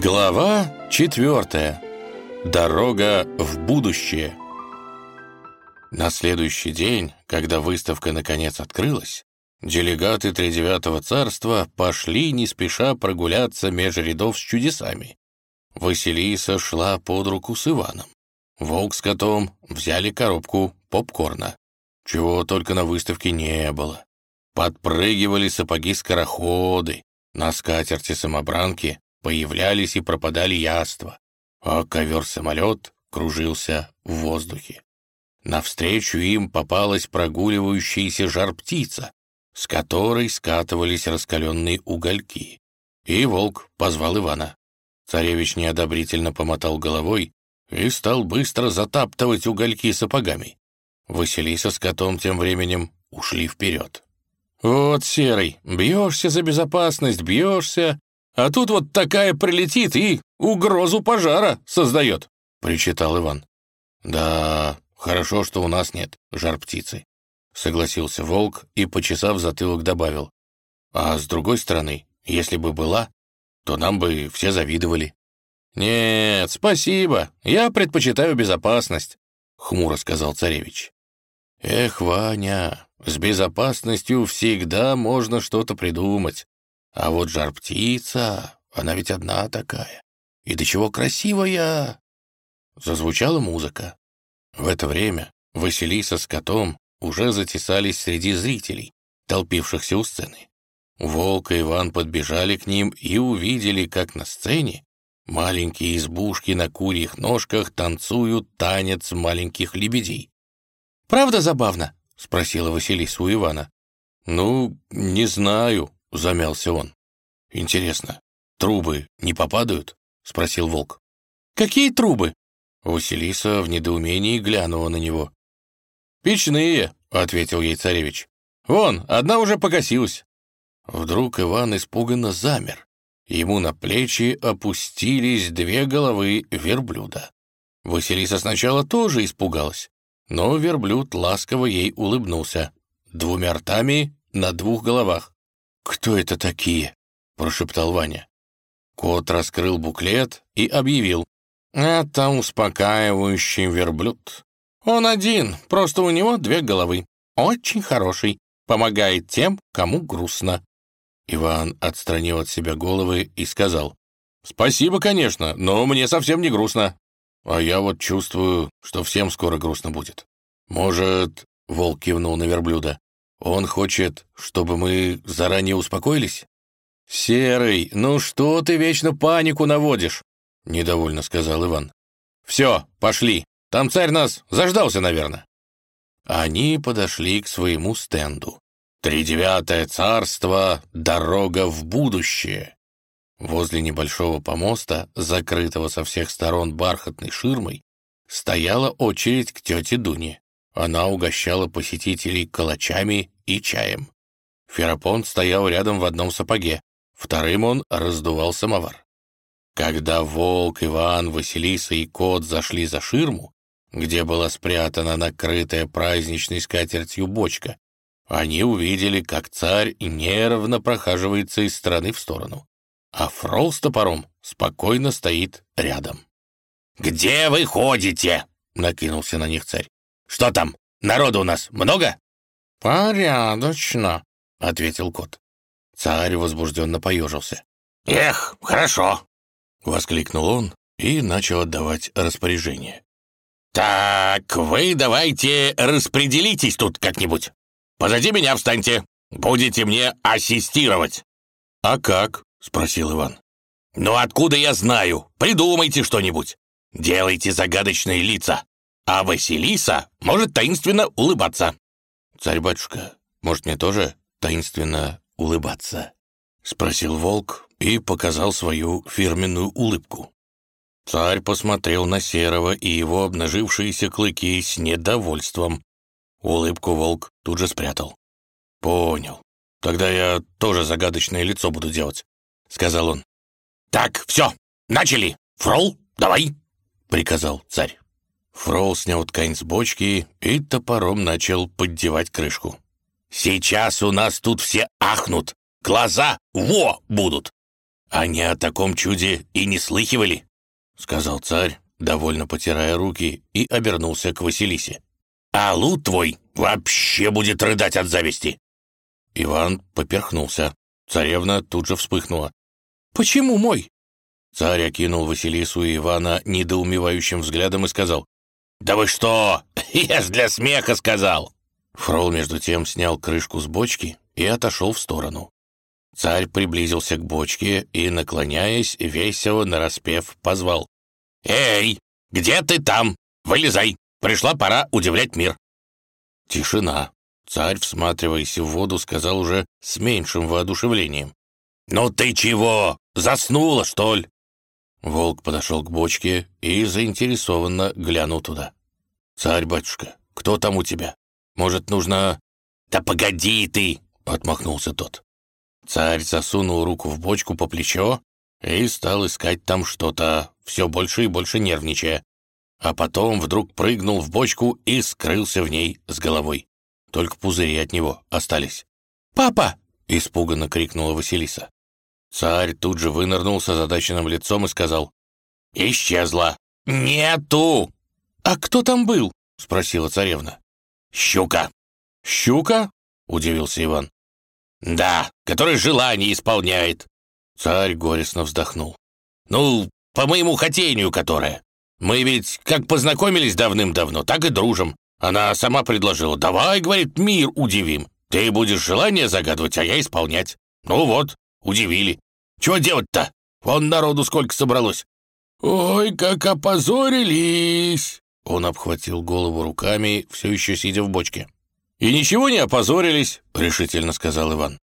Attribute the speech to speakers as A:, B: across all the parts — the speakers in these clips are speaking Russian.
A: Глава четвертая. Дорога в будущее. На следующий день, когда выставка наконец открылась, делегаты Тридевятого царства пошли не спеша прогуляться меж рядов с чудесами. Василиса шла под руку с Иваном. Волк с котом взяли коробку попкорна. Чего только на выставке не было. Подпрыгивали сапоги-скороходы, на скатерти самобранки появлялись и пропадали яства, а ковер-самолет кружился в воздухе. Навстречу им попалась прогуливающаяся жар-птица, с которой скатывались раскаленные угольки. И волк позвал Ивана. Царевич неодобрительно помотал головой и стал быстро затаптывать угольки сапогами. Василиса с котом тем временем ушли вперед. «Вот, Серый, бьешься за безопасность, бьешься, а тут вот такая прилетит и угрозу пожара создает», — причитал Иван. «Да, хорошо, что у нас нет жар-птицы», — согласился волк и, почесав затылок, добавил. «А с другой стороны, если бы была, то нам бы все завидовали». «Нет, спасибо, я предпочитаю безопасность», — хмуро сказал царевич. «Эх, Ваня, с безопасностью всегда можно что-то придумать. А вот жар-птица, она ведь одна такая. И до чего красивая!» Зазвучала музыка. В это время Василиса с котом уже затесались среди зрителей, толпившихся у сцены. Волк и Иван подбежали к ним и увидели, как на сцене маленькие избушки на курьих ножках танцуют танец маленьких лебедей. «Правда забавно?» — спросила Василиса у Ивана. «Ну, не знаю», — замялся он. «Интересно, трубы не попадают?» — спросил волк. «Какие трубы?» Василиса в недоумении глянула на него. «Печные», — ответил ей царевич. «Вон, одна уже погасилась». Вдруг Иван испуганно замер. Ему на плечи опустились две головы верблюда. Василиса сначала тоже испугалась, но верблюд ласково ей улыбнулся. Двумя ртами на двух головах. «Кто это такие?» — прошептал Ваня. Кот раскрыл буклет и объявил. «Это успокаивающий верблюд. Он один, просто у него две головы. Очень хороший, помогает тем, кому грустно». Иван отстранил от себя головы и сказал. «Спасибо, конечно, но мне совсем не грустно. А я вот чувствую, что всем скоро грустно будет. Может, — волк кивнул на верблюда, он хочет, чтобы мы заранее успокоились? «Серый, ну что ты вечно панику наводишь?» — недовольно сказал Иван. «Все, пошли. Там царь нас заждался, наверное». Они подошли к своему стенду. «Тридевятое царство. Дорога в будущее». Возле небольшого помоста, закрытого со всех сторон бархатной ширмой, стояла очередь к тете Дуне. Она угощала посетителей калачами и чаем. Ферапонт стоял рядом в одном сапоге, вторым он раздувал самовар. Когда Волк, Иван, Василиса и Кот зашли за ширму, где была спрятана накрытая праздничной скатертью бочка, они увидели, как царь нервно прохаживается из стороны в сторону, а Фрол с топором спокойно стоит рядом. «Где вы ходите?» — накинулся на них царь. Что там, народу у нас много?» «Порядочно», — ответил кот. Царь возбужденно поежился. «Эх, хорошо!» — воскликнул он и начал отдавать распоряжение. «Так, вы давайте распределитесь тут как-нибудь. Позади меня встаньте. Будете мне ассистировать». «А как?» — спросил Иван. «Ну откуда я знаю? Придумайте что-нибудь. Делайте загадочные лица а Василиса может таинственно улыбаться». «Царь-батюшка, может, мне тоже таинственно улыбаться?» — спросил волк и показал свою фирменную улыбку. Царь посмотрел на Серого и его обнажившиеся клыки с недовольством. Улыбку волк тут же спрятал. «Понял. Тогда я тоже загадочное лицо буду делать», — сказал он. «Так, все, начали! Фрол, давай!» — приказал царь. Фрол снял ткань с бочки и топором начал поддевать крышку. «Сейчас у нас тут все ахнут, глаза во будут. они о таком чуде и не слыхивали», — сказал царь, довольно потирая руки, и обернулся к Василисе. «А лут твой вообще будет рыдать от зависти!» Иван поперхнулся. Царевна тут же вспыхнула. «Почему мой?» Царь окинул Василису и Ивана недоумевающим взглядом и сказал. «Да вы что? Я ж для смеха сказал!» Фрол между тем снял крышку с бочки и отошел в сторону. Царь приблизился к бочке и, наклоняясь, весело нараспев, позвал. «Эй, где ты там? Вылезай! Пришла пора удивлять мир!» Тишина. Царь, всматриваясь в воду, сказал уже с меньшим воодушевлением. «Ну ты чего? Заснула, что ли?» Волк подошел к бочке и заинтересованно глянул туда. «Царь-батюшка, кто там у тебя? Может, нужно...» «Да погоди ты!» — отмахнулся тот. Царь засунул руку в бочку по плечо и стал искать там что-то, все больше и больше нервничая. А потом вдруг прыгнул в бочку и скрылся в ней с головой. Только пузыри от него остались. «Папа!» — испуганно крикнула Василиса. Царь тут же вынырнул с озадаченным лицом и сказал. «Исчезла! Нету!» «А кто там был?» — спросила царевна. «Щука!» «Щука?» — удивился Иван. «Да, который желание исполняет!» Царь горестно вздохнул. «Ну, по моему хотению которое. Мы ведь как познакомились давным-давно, так и дружим. Она сама предложила. «Давай, — говорит, — мир удивим. Ты будешь желание загадывать, а я исполнять. Ну вот, удивили. Чего делать-то? Вон народу сколько собралось». «Ой, как опозорились!» Он обхватил голову руками, все еще сидя в бочке. «И ничего не опозорились», — решительно сказал Иван.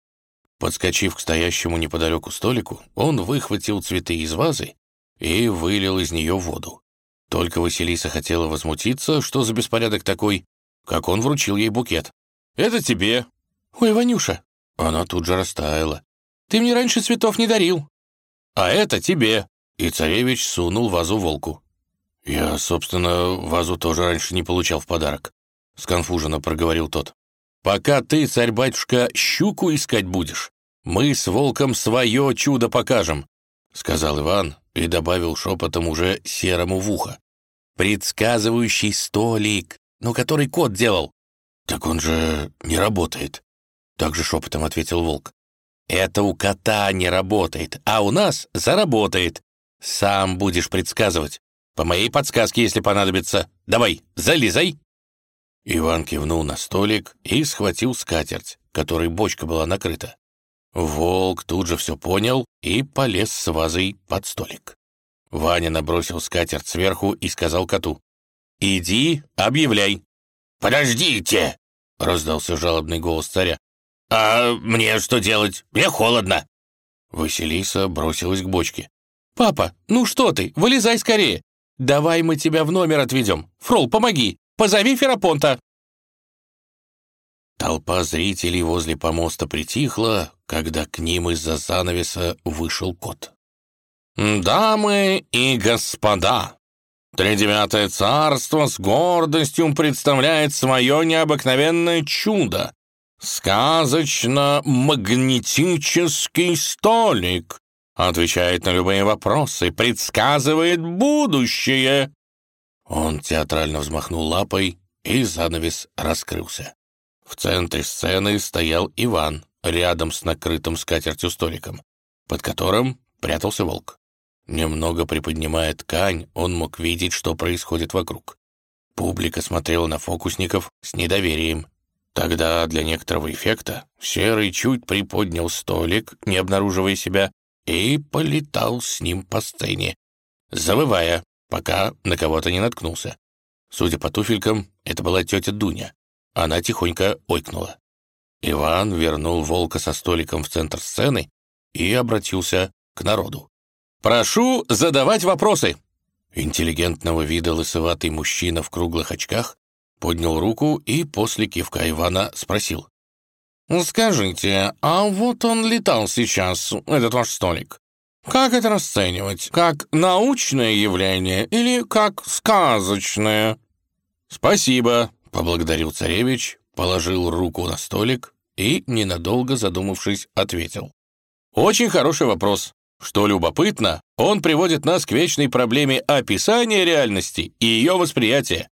A: Подскочив к стоящему неподалеку столику, он выхватил цветы из вазы и вылил из нее воду. Только Василиса хотела возмутиться, что за беспорядок такой, как он вручил ей букет. «Это тебе». «Ой, Ванюша». Она тут же растаяла. «Ты мне раньше цветов не дарил». «А это тебе». И царевич сунул вазу волку. «Я, собственно, вазу тоже раньше не получал в подарок», — сконфуженно проговорил тот. «Пока ты, царь-батюшка, щуку искать будешь, мы с волком свое чудо покажем», — сказал Иван и добавил шепотом уже серому в ухо. «Предсказывающий столик, ну, который кот делал». «Так он же не работает», — также шепотом ответил волк. «Это у кота не работает, а у нас заработает. Сам будешь предсказывать. По моей подсказке, если понадобится. Давай, залезай!» Иван кивнул на столик и схватил скатерть, которой бочка была накрыта. Волк тут же все понял и полез с вазой под столик. Ваня набросил скатерть сверху и сказал коту. «Иди, объявляй». «Подождите!» — раздался жалобный голос царя. «А мне что делать? Мне холодно!» Василиса бросилась к бочке. «Папа, ну что ты, вылезай скорее! Давай мы тебя в номер отведем. Фрол, помоги, позови Ферапонта!» Толпа зрителей возле помоста притихла, когда к ним из-за занавеса вышел кот. «Дамы и господа, Тридевятое царство с гордостью представляет свое необыкновенное чудо — сказочно-магнетический столик, отвечает на любые вопросы, предсказывает будущее». Он театрально взмахнул лапой, и занавес раскрылся. В центре сцены стоял Иван, рядом с накрытым скатертью столиком, под которым прятался волк. Немного приподнимая ткань, он мог видеть, что происходит вокруг. Публика смотрела на фокусников с недоверием. Тогда для некоторого эффекта Серый чуть приподнял столик, не обнаруживая себя, и полетал с ним по сцене, завывая, пока на кого-то не наткнулся. Судя по туфелькам, это была тетя Дуня. Она тихонько ойкнула. Иван вернул волка со столиком в центр сцены и обратился к народу. «Прошу задавать вопросы!» Интеллигентного вида лысоватый мужчина в круглых очках поднял руку и после кивка Ивана спросил. «Скажите, а вот он летал сейчас, этот ваш столик. Как это расценивать? Как научное явление или как сказочное?» «Спасибо», Поблагодарил царевич, положил руку на столик и, ненадолго задумавшись, ответил. «Очень хороший вопрос. Что любопытно, он приводит нас к вечной проблеме описания реальности и ее восприятия.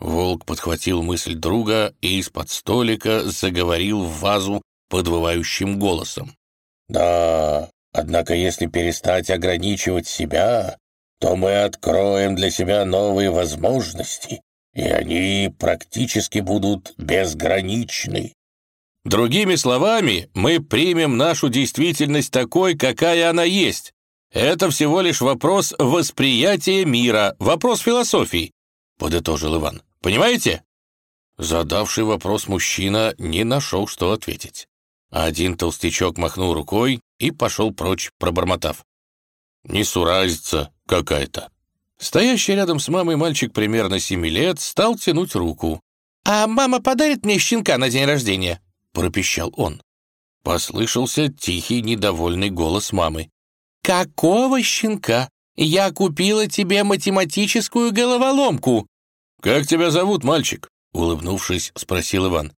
A: Волк подхватил мысль друга и из-под столика заговорил в вазу подвывающим голосом. «Да, однако если перестать ограничивать себя, то мы откроем для себя новые возможности, и они практически будут безграничны. Другими словами, мы примем нашу действительность такой, какая она есть. Это всего лишь вопрос восприятия мира, вопрос философии, подытожил Иван. Понимаете? Задавший вопрос мужчина не нашел, что ответить. Один толстячок махнул рукой и пошел прочь, пробормотав. «Несуразица какая-то». Стоящий рядом с мамой мальчик примерно семи лет стал тянуть руку. «А мама подарит мне щенка на день рождения?» — пропищал он. Послышался тихий, недовольный голос мамы. «Какого щенка? Я купила тебе математическую головоломку!» «Как тебя зовут, мальчик?» — улыбнувшись, спросил Иван.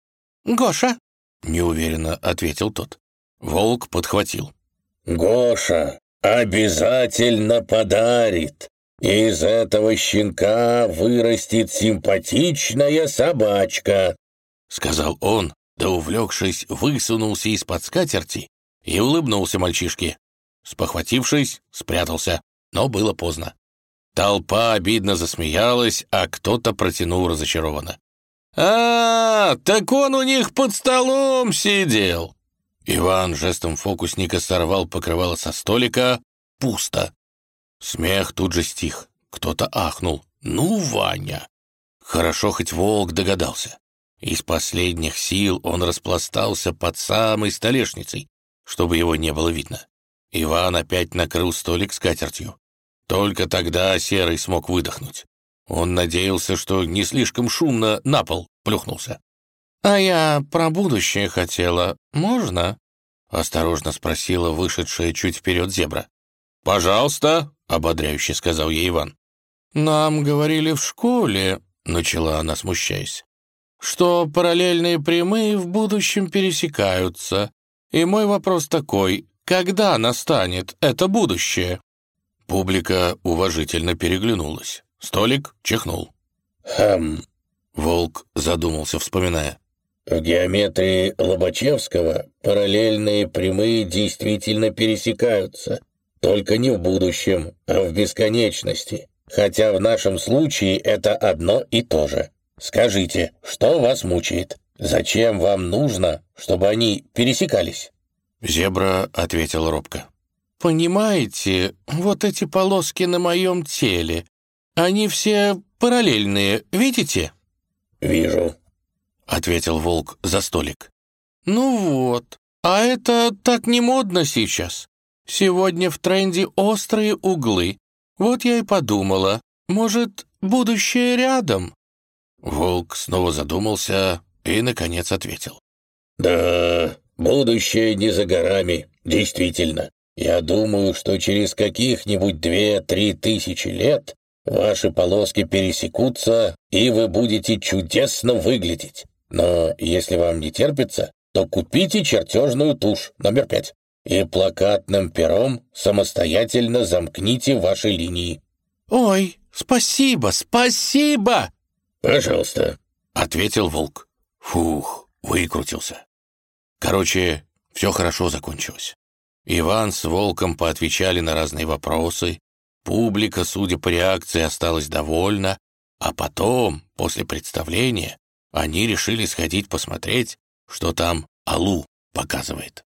A: «Гоша», — неуверенно ответил тот. Волк подхватил. «Гоша обязательно подарит. Из этого щенка вырастет симпатичная собачка», — сказал он, да увлекшись, высунулся из-под скатерти и улыбнулся мальчишке. Спохватившись, спрятался, но было поздно. Толпа обидно засмеялась, а кто-то протянул разочарованно. «А, так он у них под столом сидел!» Иван жестом фокусника сорвал покрывало со столика. Пусто. Смех тут же стих. Кто-то ахнул. «Ну, Ваня!» Хорошо, хоть волк догадался. Из последних сил он распластался под самой столешницей, чтобы его не было видно. Иван опять накрыл столик скатертью. Только тогда Серый смог выдохнуть. Он надеялся, что не слишком шумно на пол плюхнулся. «А я про будущее хотела. Можно?» — осторожно спросила вышедшая чуть вперед зебра. «Пожалуйста», — ободряюще сказал ей Иван. «Нам говорили в школе», — начала она, смущаясь что параллельные прямые в будущем пересекаются. И мой вопрос такой, когда настанет это будущее?» Публика уважительно переглянулась. Столик чихнул. «Хм...» Волк задумался, вспоминая. «В геометрии Лобачевского параллельные прямые действительно пересекаются, только не в будущем, а в бесконечности, хотя в нашем случае это одно и то же». Скажите, что вас мучает? Зачем вам нужно, чтобы они пересекались?» Зебра ответил робко. «Понимаете, вот эти полоски на моем теле, они все параллельные, видите?» «Вижу», — ответил волк за столик. «Ну вот, а это так не модно сейчас. Сегодня в тренде острые углы. Вот я и подумала, может, будущее рядом?» Волк снова задумался и, наконец, ответил. «Да, будущее не за горами, действительно. Я думаю, что через каких-нибудь две-три тысячи лет ваши полоски пересекутся, и вы будете чудесно выглядеть. Но если вам не терпится, то купите чертежную тушь номер пять и плакатным пером самостоятельно замкните ваши линии». «Ой, спасибо, спасибо!» «Пожалуйста», — ответил волк. Фух, выкрутился. Короче, все хорошо закончилось. Иван с волком поотвечали на разные вопросы, публика, судя по реакции, осталась довольна, а потом, после представления, они решили сходить посмотреть, что там Алу показывает.